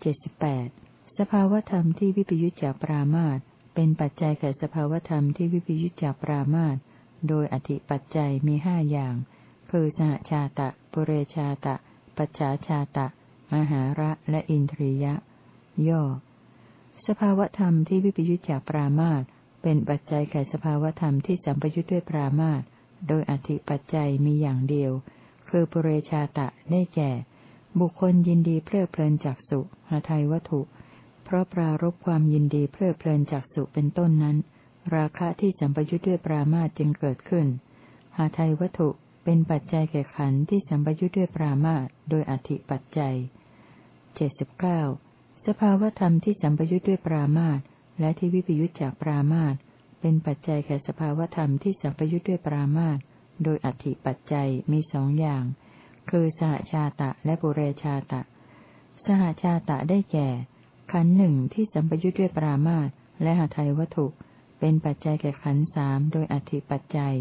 เจ็ดสิบแปด สภาวธรรมที่วิปยุจจากปรามาตเป็นปัจจัยแก่สภาวธรรมที่วิปยุจจากปรามาตโดยอธิปัจจัยมีห้าอย่าง คือสหชาตะ ปุเรชาตะ ปัจฉาชาตะ มหาระและอินทรียะ ย่อ สภาวธรรมที่วิปยุจจากปรามาตเป็นปัจจัยแก่สภาวธรรมที่สัมปยุจด้วยปรามาตโดยอธิปัจจัยมีอย่างเดียว คือปุเรชาตะได้แก่ บุคคลยินดีเพลิดเพลินจากสุหาไทยวัตถุ เพราะปรารบความยินดีเพลิดเพลินจากสุเป็นต้นนั้น ราคะที่สัมปยุจด้วยปรามาจึงเกิดขึ้น หาไทยวัตถุเป็นปัจจัยแก่ขันที่สัมปยุจด้วยปรามาตโดยอธิปัจจัยเจ็ดสิบเก้าสภาวธรรมที่สัมปยุทธ์ด้วยปรามาตและที่วิปยุทธจากปรามาตเป็นปัจจัยแก่สภาวธรรมที่สัมปยุทธ์ด้วยปรามาตโดยอธิปัจจัยมีสองอย่าง คือสหชาตะและปุเรชาตะ สหชาตะได้แก่ ขันหนึ่งที่สัมปยุทธ์ด้วยปรามาตและหาไทยวัตถุ เป็นปัจจัยแก่ขันสามโดยอธิปัจจัย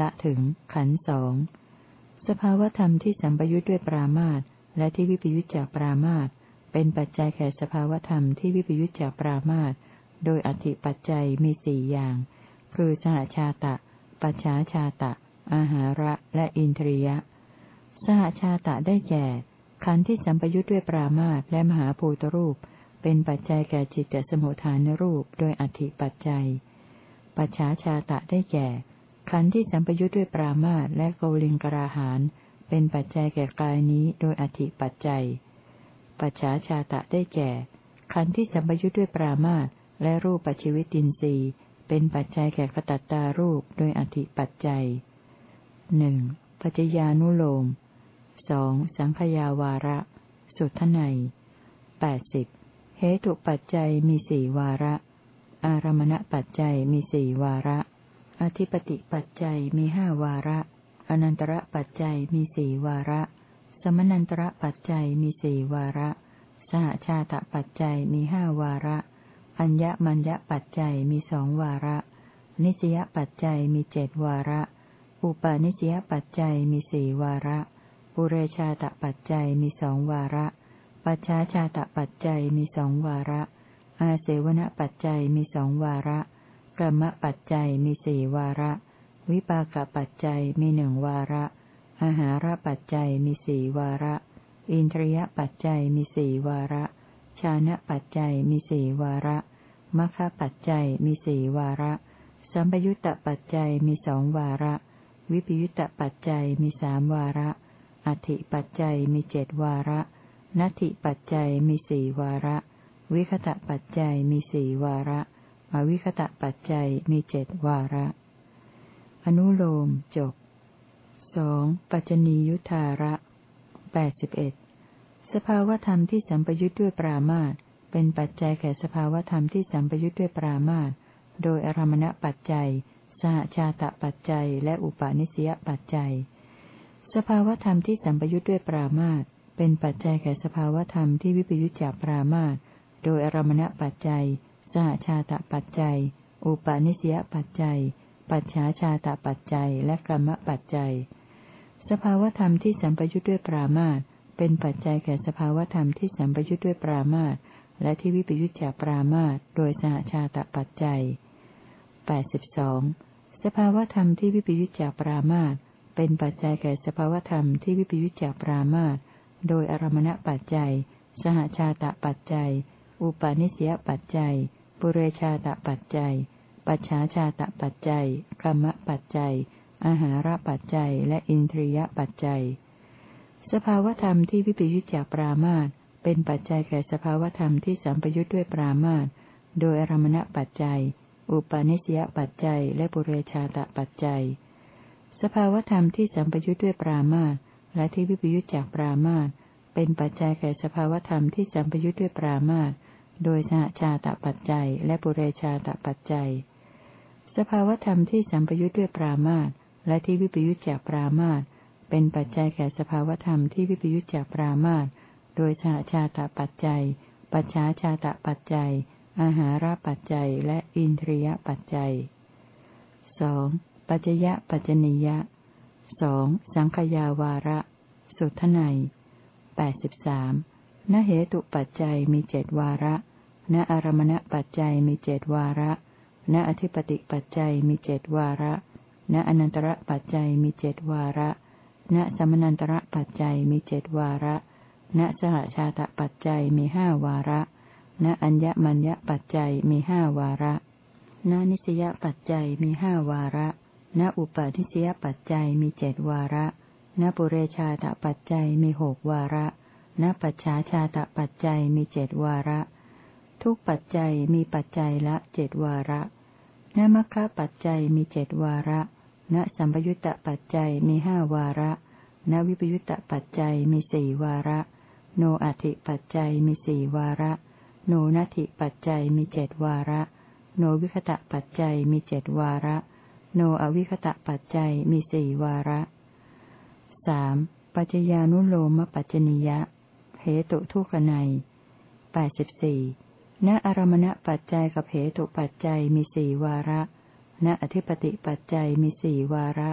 ละถึงขันสองสภาวธรรมที่สัมปยุทธ์ด้วยปรามาตและที่วิปยุทธจากปรามาตเป็นปัจจัยแก่สภาวธรรมที่วิปยุจจากปรามาตโดยอธิปัจจัยมีสี่อย่าง คือสหชาตะ ปัจฉาชาตะ อาหาระและอินทรียะ สหชาตะได้แก่ขันธ์ที่สัมปยุจด้วยปรามาตและมหาภูตรูป เป็นปัจจัยแก่จิตตสมุทฐานรูปโดยอธิปัจจัย ปัจฉาชาตะได้แก่ ขันธ์ที่สัมปยุจด้วยปรามาตและโกลิงกราหาน เป็นปัจจัยแก่กายนี้โดยอธิปัจจัย ปัจฉาชาตะได้แก่ ขันธ์ที่สัมปยุทธ์ด้วยปรามาตและรูปปัจจิวิตินทรีย์ เป็นปัจจัยแก่กตัตตารูปโดยอธิปัจจัยหนึ่งปัจจญานุโลมสองสังขยาวาระ สุทไนแปดสิบ เหตุปัจจัยมีสี่วาระ อารมณปัจจัยมีสี่วาระ อธิปติปัจจัยมีห้าวาระ อนันตระปัจจัยมีสี่วาระ สมนันตระปัจจัยมีสี่วาระ สหชาตปัจจัยมีห้าวาระ อัญญมัญญปัจจัยมีสองวาระ นิสยปัจจัยมีเจ็ดวาระ อุปาณิสยปัจจัยมีสี่วาระ ปุเรชาตปัจจัยมีสองวาระ ปัจฉาชาตปัจจัยมีสองวาระ อาเสวนปัจจัยมีสองวาระกรรมปัจจัยมีสี่วาระ วิปากปัจจัยมีหนึ่งวาระอาหารปัจจัยมีสี่วาระ อินทรียปัจจัยมีสี่วาระ ชานะปัจจัยมีสี่วาระมัคคปัจจัยมีสี่วาระ สัมปยุตตปัจจัยมีสองวาระ วิปยุตตปัจจัยมีสามวาระ อธิปัจจัยมีเจดวาระ นัตถิปัจจัยมีสี่วาระ วิคตะปัจจัยมีสี่วาระ อวิคตะปัจจัยมีเจ็ดวาระ อนุโลมจบสองปัจจนียุทธาระแปดสิบเอ็ดสภาวธรรมที่สัมปยุทธ์ด้วยปรามาตเป็นปัจจัยแก่สภาวธรรมที่สัมปยุทธ์ด้วยปรามาตโดยอารมณปัจจัย สหชาตปัจจัย และอุปาณิสยปัจจัย สภาวธรรมที่สัมปยุทธ์ด้วยปรามาต เป็นปัจจัยแก่สภาวธรรมที่วิปยุทธจากปรามาตโดยอารมณปัจจัย สหชาตปัจจัย อุปาณิสยปัจจัย ปัจฉาชาตปัจจัย และกรรมปัจจัย สภาวธรรมที่สัมปยุทธ์ด้วยปรามาตเป็นปัจจัยแก่สภาวธรรมที่สัมปยุทธ์ด้วยปรามาตและที่วิปยุทธจากปรามาตโดยสหชาตปัจจัยแปดสิบสองสภาวธรรมที่วิปยุทธจากปรามาตเป็นปัจจัยแก่สภาวธรรมที่วิปยุจจากปรามาต โดยอารมณปัจจัย สหชาตะปัจจัย อุปาณิสยปัจจัย ปุเรชาตะปัจจัย ปัจฉาชาตะปัจจัยกรรมปัจจัย อาหารปัจจัย และอินทรียปัจจัย สภาวธรรมที่วิปยุจจากปรามาตเป็นปัจจัยแก่สภาวธรรมที่สัมปยุทธ์ด้วยปรามาตโดยอารมณปัจจัย อุปาณิสยปัจจัย และปุเรชาตะปัจจัย สภาวธรรมที่สัมปยุทธ์ด้วยปรามาต และที่วิปยุทธจากปรามาตเป็นปัจจัยแก่สภาวธรรมที่สัมปยุทธ์ด้วยปรามาตโดยสหชาตปัจจัย และปุเรชาตปัจจัย สภาวธรรมที่สัมปยุทธ์ด้วยปรามาตและที่วิปยุทธจากปรามาตเป็นปัจจัยแก่สภาวธรรมที่วิปยุทธจากปรามาตโดยสหชาตปัจจัย ปัจฉาชาตปัจจัย อาหารปัจจัย และอินทรียปัจจัยสองปัจจยะปัจจนิยะ สองสังขยาวาระ สุทไนแปดสิบสามนเหตุปัจจัยมีเจดวาระ ณอารมณปัจจัยมีเจดวาระ ณอธิปติปัจจัยมีเจดวาระ ณอนันตระปัจจัยมีเจดวาระ ณสมนันตระปัจจัยมีเจดวาระ ณสหชาตปัจจัยมีห้าวาระ ณอัญญมัญญปัจจัยมีห้าวาระ ณนิสยปัจจัยมีห้าวาระ ณอุปาทิสยปัจจัยมีเจดวาระณปุเรชาตปัจจัยมีหกวาระณปัจฉาชาตปัจจัยมีเจดวาระ ทุกปัจจัยมีปัจจัยละเจดวาระณมัคคะปัจจัยมีเจดวาระณสัมปยุตตปัจจัยมีห้าวาระณวิปยุตตปัจจัยมีสี่วาระ โนอัติปัจจัยมีสี่วาระ โนนัติปัจจัยมีเจดวาระ โนวิคตะปัจจัยมีเจดวาระ โนอวิคตะปัจจัยมีสี่วาระสามปัจจญานุโลมปัจจนิยะเหตุทุกนัยแปดสิบสี่ณอารมณปัจจัยกับเหตุปัจจัยมีสี่วาระ ณอธิปติปัจจัยมีสี่วาระ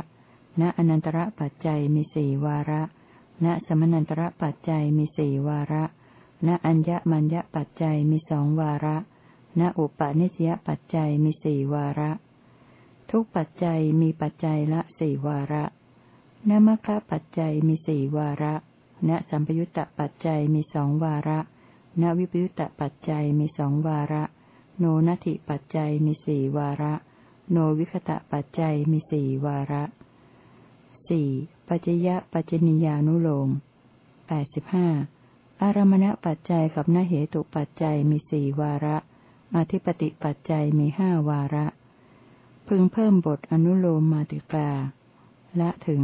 ณอนันตระปัจจัยมีสี่วาระ ณสมนันตระปัจจัยมีสี่วาระ ณอัญญมัญญปัจจัยมีสองวาระ ณอุปาณิสยปัจจัยมีสี่วาระ ทุกปัจจัยมีปัจจัยละสี่วาระนมคะปัจจัยมีสี่วาระ ณสัมปยุตตปัจจัยมีสองวาระ ณวิปยุตตปัจจัยมีสองวาระ โนนัติปัจจัยมีสี่วาระ โนวิคตะปัจจัยมีสี่วาระสี่ปัจจยะปัจจนิยานุโลมแปดสิบห้าอารมณปัจจัยกับนเหตุปัจจัยมีสี่วาระ อธิปติปัจจัยมีห้าวาระ พึงเพิ่มบทอนุโลมมาติกา และถึง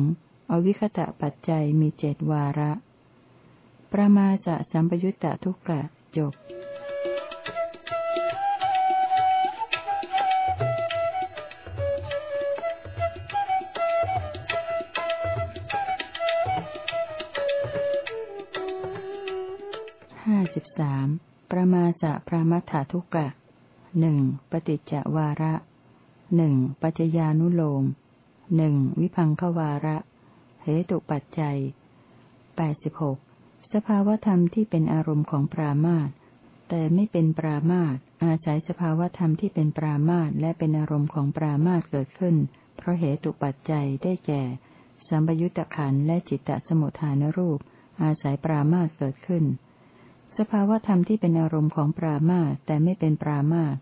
อวิคตะปัจจัยมีเจดวาระ ประมาจะสัมปยุตตะทุกกะจบห้าสิบสามประมาจะพระมัฏฐทุกกะหนึ่งปฏิจจวาระ หนึ่งปัจจญานุโลมหนึ่งวิพังควาระเหตุปัจจัยแปดสิบหกสภาวธรรมที่เป็นอารมณ์ของปรามาตแต่ไม่เป็นปรามาตอาศัยสภาวธรรมที่เป็นปรามาตและเป็นอารมณ์ของปรามาตเกิดขึ้น เพราะเหตุปัจจัยได้แก่ สัมปยุตตะขันและจิตตสมุทฐานรูป อาศัยปรามาตเกิดขึ้น สภาวธรรมที่เป็นอารมณ์ของปรามาตแต่ไม่เป็นปรามาต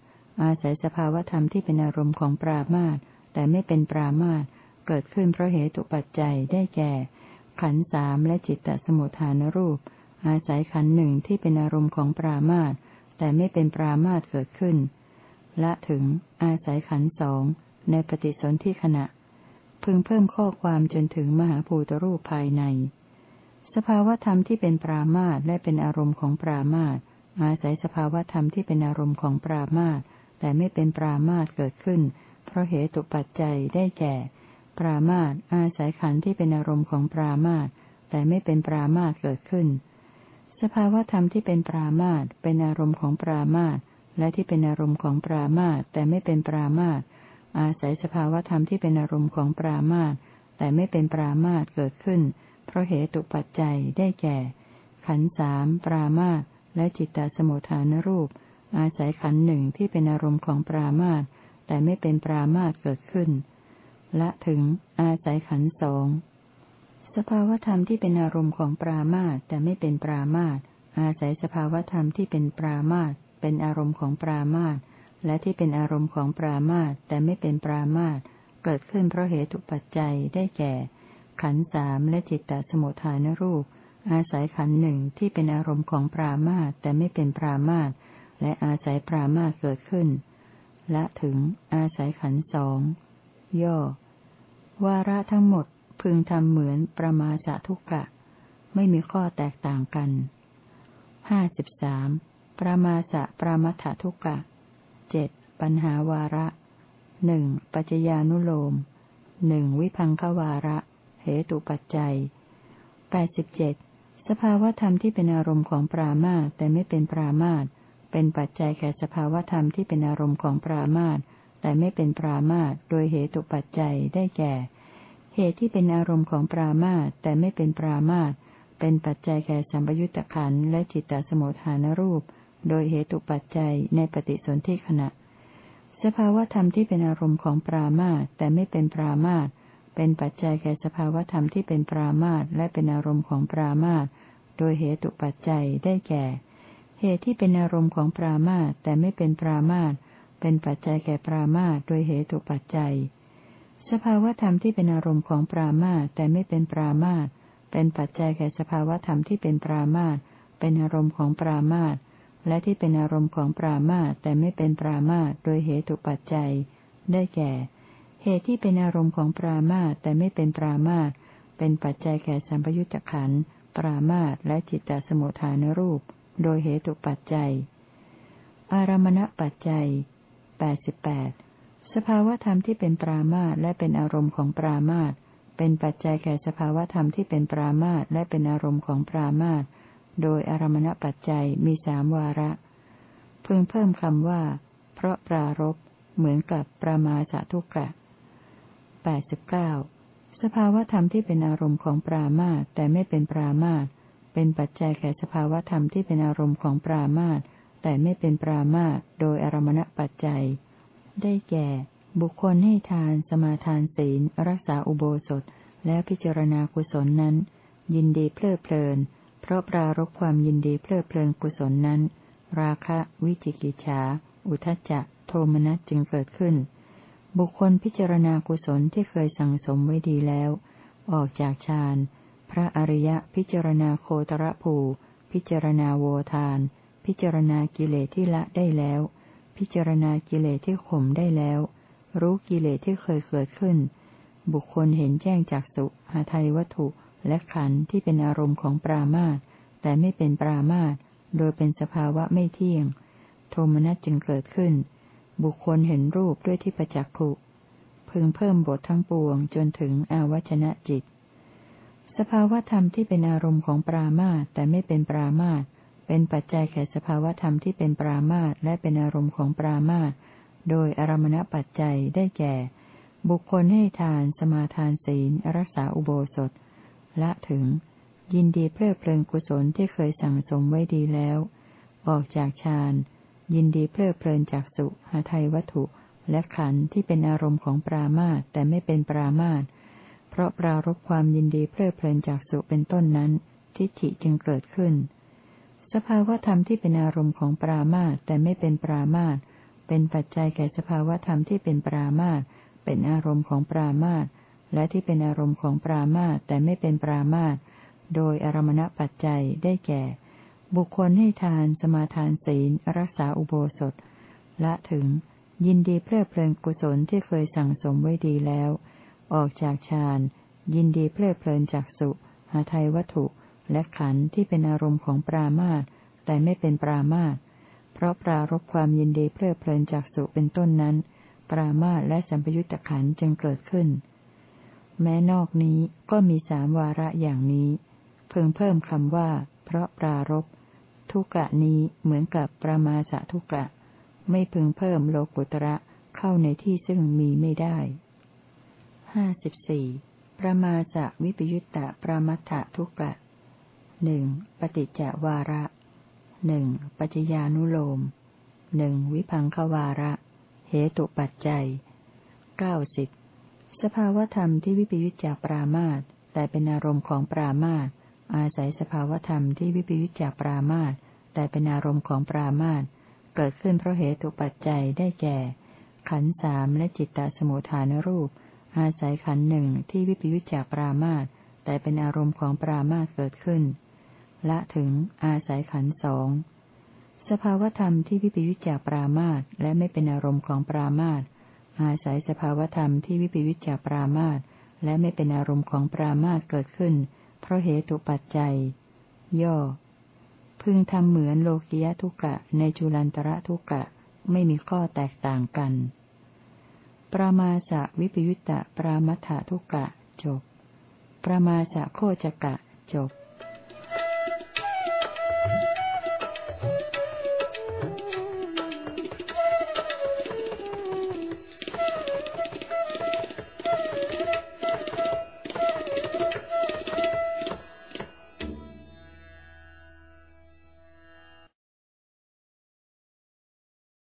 อาศัยสภาวธรรมที่เป็นอารมณ์ของปรามาตแต่ไม่เป็นปรามาตเกิดขึ้นเพราะเหตุปัจจัยได้แก่ ขันสามและจิตตสมุทฐานรูป อาศัยขันหนึ่งที่เป็นอารมณ์ของปรามาตแต่ไม่เป็นปรามาตเกิดขึ้น และถึง อาศัยขันสองในปฏิสนธิขณะ พึงเพิ่มข้อความจนถึงมหาภูตรูปภายใน สภาวธรรมที่เป็นปรามาตและเป็นอารมณ์ของปรามาตอาศัยสภาวธรรมที่เป็นอารมณ์ของปรามาต แต่ไม่เป็นปรามาตเกิดขึ้น เพราะเหตุปัจจัยได้แก่ ปรามาตอาศัยขันธ์ที่เป็นอารมณ์ของปรามาตแต่ไม่เป็นปรามาตเกิดขึ้น สภาวธรรมที่เป็นปรามาตเป็นอารมณ์ของปรามาตและที่เป็นอารมณ์ของปรามาตแต่ไม่เป็นปรามาตอาศัยสภาวธรรมที่เป็นอารมณ์ของปรามาตแต่ไม่เป็นปรามาตเกิดขึ้น เพราะเหตุปัจจัยได้แก่ ขันสามปรามาตและจิตตสมุทฐานรูป อาศัยขันหนึ่งที่เป็นอารมณ์ของปรามาตแต่ไม่เป็นปรามาตเกิดขึ้น และถึงอาศัยขันสองสภาวธรรมที่เป็นอารมณ์ของปรามาตแต่ไม่เป็นปรามาตอาศัยสภาวธรรมที่เป็นปรามาตเป็นอารมณ์ของปรามาตและที่เป็นอารมณ์ของปรามาตแต่ไม่เป็นปรามาตเกิดขึ้นเพราะเหตุปัจจัยได้แก่ ขันสามและจิตตสมุทฐานรูป อาศัยขันหนึ่งที่เป็นอารมณ์ของปรามาตแต่ไม่เป็นปรามาต และอาศัยปรามาเกิดขึ้นและถึงอาศัยขันสอง ย่อ วาระทั้งหมดพึงทำเหมือนประมาสทุกกะ ไม่มีข้อแตกต่างกันห้าสิบสามประมาสะประมัททุกกะเจ็ดปัญหาวาระหนึ่งปัจจญานุโลมหนึ่งวิพังควาระ เหตุปัจจัยแปดสิบเจ็ดสภาวธรรมที่เป็นอารมณ์ของปรามาแต่ไม่เป็นปรามาต เป็นปัจจัยแก่สภาวธรรมที่เป็นอารมณ์ของปรามาตแต่ไม่เป็นปรามาตโดยเหตุปัจจัยได้แก่ เหตุที่เป็นอารมณ์ของปรามาตแต่ไม่เป็นปรามาตเป็นปัจจัยแก่สัมปยุตตะขันและจิตตสมุทฐานรูป โดยเหตุปัจจัยในปฏิสนธิขณะ สภาวธรรมที่เป็นอารมณ์ของปรามาตแต่ไม่เป็นปรามาตเป็นปัจจัยแก่สภาวธรรมที่เป็นปรามาตและเป็นอารมณ์ของปรามาตโดยเหตุปัจจัยได้แก่ เหตุที่เป็นอารมณ์ของปรามาตแต่ไม่เป็นปรามาตเป็นปัจจัยแก่ปรามาตโดยเหตุปัจจัย สภาวธรรมที่เป็นอารมณ์ของปรามาตแต่ไม่เป็นปรามาตเป็นปัจจัยแก่สภาวธรรมที่เป็นปรามาตเป็นอารมณ์ของปรามาตและที่เป็นอารมณ์ของปรามาตแต่ไม่เป็นปรามาตโดยเหตุปัจจัย ได้แก่ เหตุที่เป็นอารมณ์ของปรามาตแต่ไม่เป็นปรามาตเป็นปัจจัยแก่สัมปยุตตะขันปรามาตและจิตตสมุทฐานรูป โดยเหตุปัจจัย อารมณปัจจัยแปดสิบแปดสภาวธรรมที่เป็นปรามาตและเป็นอารมณ์ของปรามาตเป็นปัจจัยแก่สภาวธรรมที่เป็นปรามาตและเป็นอารมณ์ของปรามาตโดยอารมณปัจจัยมีสามวาระ พึงเพิ่มคำว่า เพราะปรารบเหมือนกับประมาสทุกะแปดสิบเก้าสภาวธรรมที่เป็นอารมณ์ของปรามาตแต่ไม่เป็นปรามาต เป็นปัจจัยแก่สภาวธรรมที่เป็นอารมณ์ของปรามาตแต่ไม่เป็นปรามาตโดยอารมณปัจจัย ได้แก่ บุคคลให้ทาน สมาทานศีล รักษาอุโบสถ และพิจารณากุศลนั้น ยินดีเพลิดเพลิน เพราะปรารบความยินดีเพลิดเพลินกุศลนั้น ราคะ วิจิกิจฉา อุทจจะ โทมนัสจึงเกิดขึ้น บุคคลพิจารณากุศลที่เคยสั่งสมไว้ดีแล้ว ออกจากฌาน พระอริยพิจารณาโคตรภูพิจารณาโวทาน พิจารณากิเลสที่ละได้แล้ว พิจารณากิเลสที่ข่มได้แล้ว รู้กิเลสที่เคยเกิดขึ้น บุคคลเห็นแจ้งจากสุหาไทยวัตถุและขันธ์ที่เป็นอารมณ์ของปรามาตแต่ไม่เป็นปรามาตโดยเป็นสภาวะไม่เที่ยง โทมนัสจึงเกิดขึ้น บุคคลเห็นรูปด้วยที่ประจักขุพึงเพิ่มบททั้งปวงจนถึงอาวัชนะจิต สภาวธรรมที่เป็นอารมณ์ของปรามาตแต่ไม่เป็นปรามาตเป็นปัจจัยแก่สภาวธรรมที่เป็นปรามาตและเป็นอารมณ์ของปรามาตโดยอารมณปัจจัยได้แก่ บุคคลให้ทาน สมาทานศีล รักษาอุโบสถ ละถึง ยินดีเพลิดเพลินกุศลที่เคยสั่งสมไว้ดีแล้ว ออกจากฌาน ยินดีเพลิดเพลินจากสุหาไทยวัตถุ และขันธ์ที่เป็นอารมณ์ของปรามาตแต่ไม่เป็นปรามาต ราะปรารบความยินดีเพลิดเพลินจากสุเป็นต้นนั้น ทิฏฐิจึงเกิดขึ้น สภาวธรรมที่เป็นอารมณ์ของปรามาตแต่ไม่เป็นปรามาตเป็นปัจจัยแก่สภาวธรรมที่เป็นปรามาตเป็นอารมณ์ของปรามาตและที่เป็นอารมณ์ของปรามาตแต่ไม่เป็นปรามาตโดยอารมณปัจจัยได้แก่ บุคคลให้ทาน สมาทานศีล รักษาอุโบสถ ละถึงยินดีเพลิดเพลินกุศลที่เคยสั่งสมไว้ดีแล้ว ออกจากฌาน ยินดีเพลิดเพลินจากสุหาไทยวัตถุ และขันธ์ที่เป็นอารมณ์ของปรามาตแต่ไม่เป็นปรามาตเพราะปรารบความยินดีเพลิดเพลินจากสุเป็นต้นนั้น ปรามาตและสัมปยุตตะขันจึงเกิดขึ้น แม้นอกนี้ก็มีสามวาระอย่างนี้เพิ่งเพิ่มคำว่า เพราะปรารบทุกะนี้เหมือนกับประมาสะทุกะ ไม่พึงเพิ่มโลกุตระเข้าในที่ซึ่งมีไม่ได้ ห้าสิบสี่ประมาสะวิปยุตตะประมัตถทุกะหนึ่งปฏิจจวาระหนึ่งปัจจญานุโลมหนึ่งวิพังควาระ เหตุปัจจัยเก้าสิบสภาวธรรมที่วิปยุจจากปรามาตแต่เป็นอารมณ์ของปรามาตอาศัยสภาวธรรมที่วิปยุจจากปรามาตแต่เป็นอารมณ์ของปรามาตเกิดขึ้นเพราะเหตุปัจจัยได้แก่ ขันสามและจิตตสมุทฐานรูป อาศัยขันหนึ่งที่วิปยุจจากปรามาตแต่เป็นอารมณ์ของปรามาตเกิดขึ้น ละถึงอาศัยขันสองสภาวธรรมที่วิปยุจจากปรามาตและไม่เป็นอารมณ์ของปรามาตอาศัยสภาวธรรมที่วิปยุจจากปรามาตและไม่เป็นอารมณ์ของปรามาตเกิดขึ้น เพราะเหตุปัจจัย ย่อ พึงทำเหมือนโลกิยะทุกะในจุลันตระทุกะไม่มีข้อแตกต่างกัน ปรามาสะวิปยุตตะปรามัฏฐทุกะจบ ปรามาสะโคจกะจบ